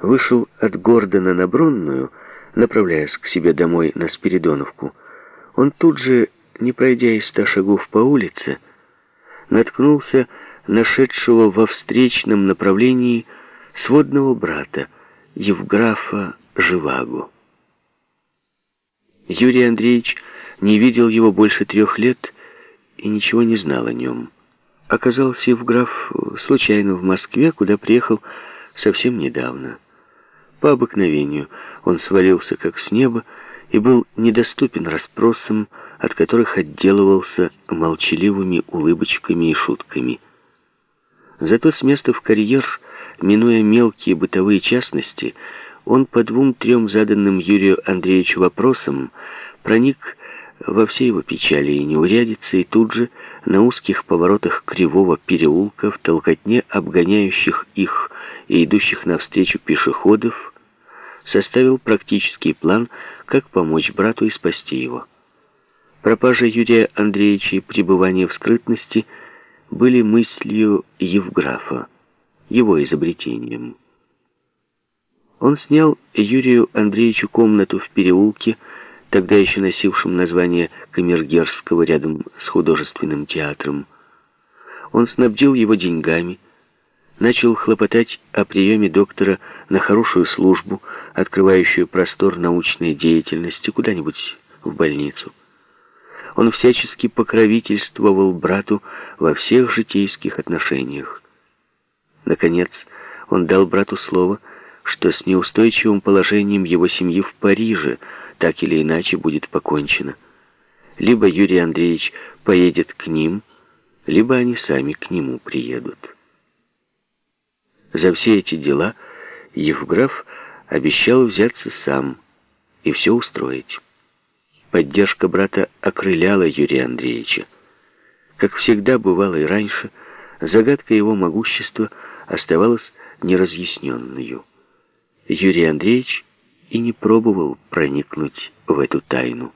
вышел от Гордона на Бронную, направляясь к себе домой на Спиридоновку, он тут же, не пройдя и ста шагов по улице, наткнулся нашедшего во встречном направлении сводного брата, Евграфа Живаго. Юрий Андреевич не видел его больше трех лет и ничего не знал о нем. Оказался Евграф случайно в Москве, куда приехал совсем недавно. По обыкновению он свалился как с неба и был недоступен расспросам, от которых отделывался молчаливыми улыбочками и шутками. Зато с места в карьер, минуя мелкие бытовые частности, он по двум-трем заданным Юрию Андреевичу вопросам проник во все его печали и неурядицы, и тут же на узких поворотах кривого переулка в толкотне обгоняющих их и идущих навстречу пешеходов составил практический план, как помочь брату и спасти его. Пропажа Юрия Андреевича и пребывание в скрытности – были мыслью Евграфа, его изобретением. Он снял Юрию Андреевичу комнату в переулке, тогда еще носившем название Камергерского рядом с художественным театром. Он снабдил его деньгами, начал хлопотать о приеме доктора на хорошую службу, открывающую простор научной деятельности куда-нибудь в больницу. Он всячески покровительствовал брату во всех житейских отношениях. Наконец, он дал брату слово, что с неустойчивым положением его семьи в Париже так или иначе будет покончено. Либо Юрий Андреевич поедет к ним, либо они сами к нему приедут. За все эти дела Евграф обещал взяться сам и все устроить. Поддержка брата окрыляла Юрия Андреевича. Как всегда бывало и раньше, загадка его могущества оставалась неразъясненной. Юрий Андреевич и не пробовал проникнуть в эту тайну.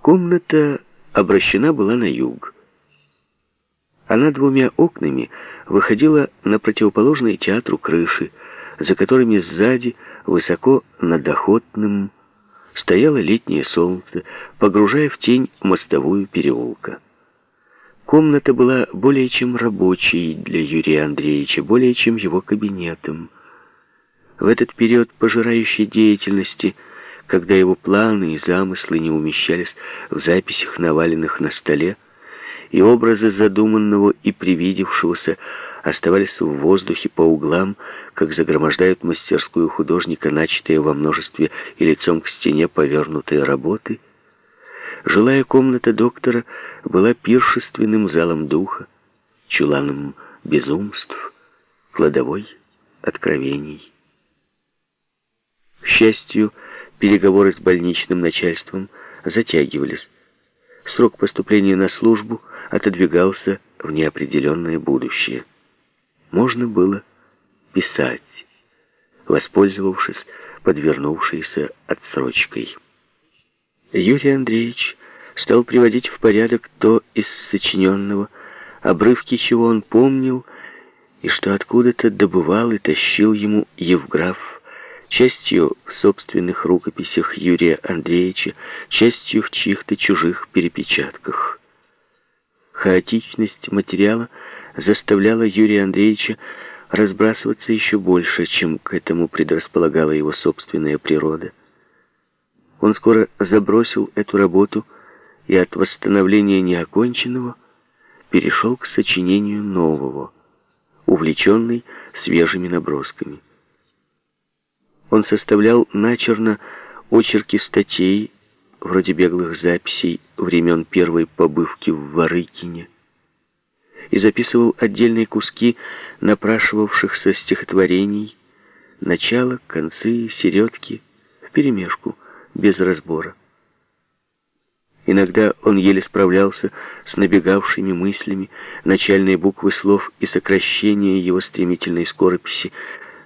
Комната обращена была на юг. Она двумя окнами выходила на противоположные театру крыши, за которыми сзади, высоко над Охотным, стояло летнее солнце, погружая в тень мостовую переулка. Комната была более чем рабочей для Юрия Андреевича, более чем его кабинетом. В этот период пожирающей деятельности, когда его планы и замыслы не умещались в записях, наваленных на столе, и образы задуманного и привидевшегося оставались в воздухе по углам, как загромождают мастерскую художника, начатые во множестве и лицом к стене повернутые работы. Жилая комната доктора была пиршественным залом духа, чуланом безумств, кладовой откровений. К счастью, переговоры с больничным начальством затягивались. Срок поступления на службу отодвигался в неопределенное будущее можно было писать, воспользовавшись подвернувшейся отсрочкой. Юрий Андреевич стал приводить в порядок то из сочиненного, обрывки чего он помнил, и что откуда-то добывал и тащил ему Евграф, частью в собственных рукописях Юрия Андреевича, частью в чьих-то чужих перепечатках. Хаотичность материала — заставляла Юрия Андреевича разбрасываться еще больше, чем к этому предрасполагала его собственная природа. Он скоро забросил эту работу и от восстановления неоконченного перешел к сочинению нового, увлеченный свежими набросками. Он составлял начерно очерки статей, вроде беглых записей времен первой побывки в Варыкине, и записывал отдельные куски напрашивавшихся стихотворений, начало, концы, середки, вперемешку, без разбора. Иногда он еле справлялся с набегавшими мыслями, начальные буквы слов и сокращения его стремительной скорописи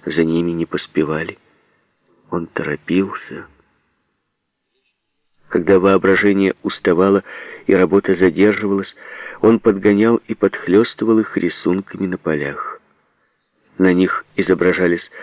за ними не поспевали. Он торопился. Когда воображение уставало и работа задерживалась, он подгонял и подхлестывал их рисунками на полях. На них изображались